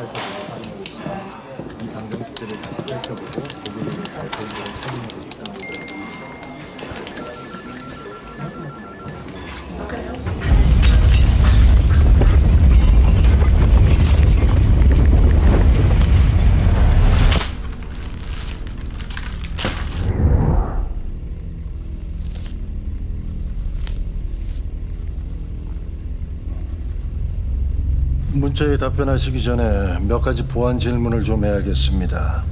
他是什么？ 문자에 답변하시기 전에 몇 가지 보완 질문을 좀 해야겠습니다.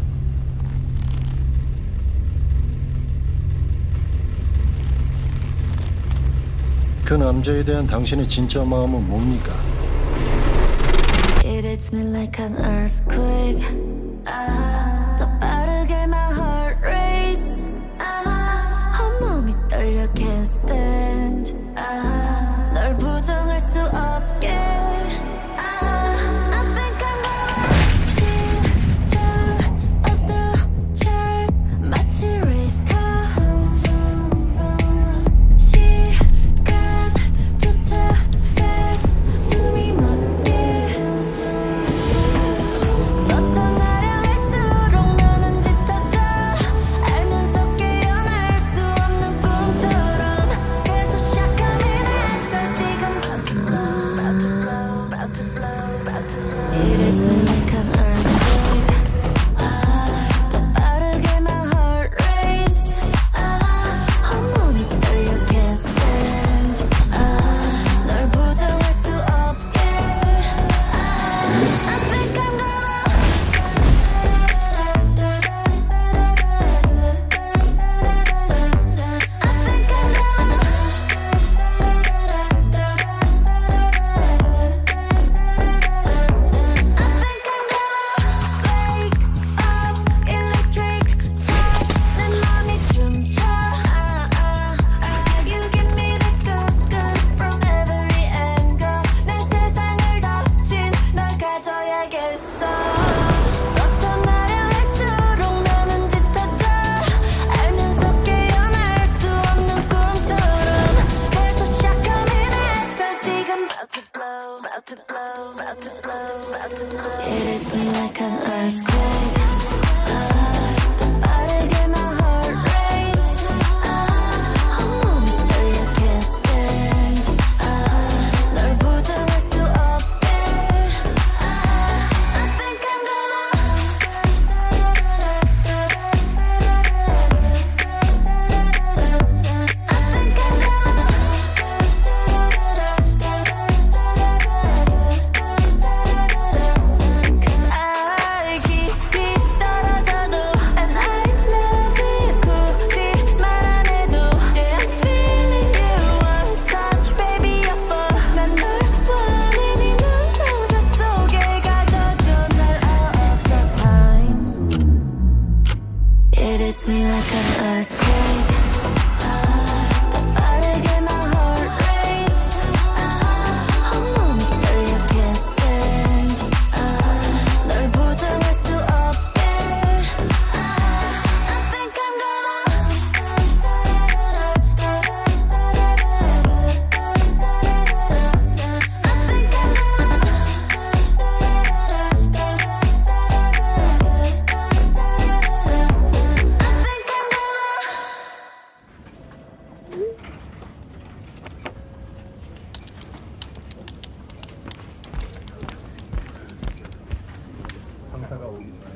그 남자에 대한 당신의 진짜 마음은 뭡니까? It hits me like an earthquake. It hits me like an earthquake. It hits me like an earthquake. 상사가 오기 전에.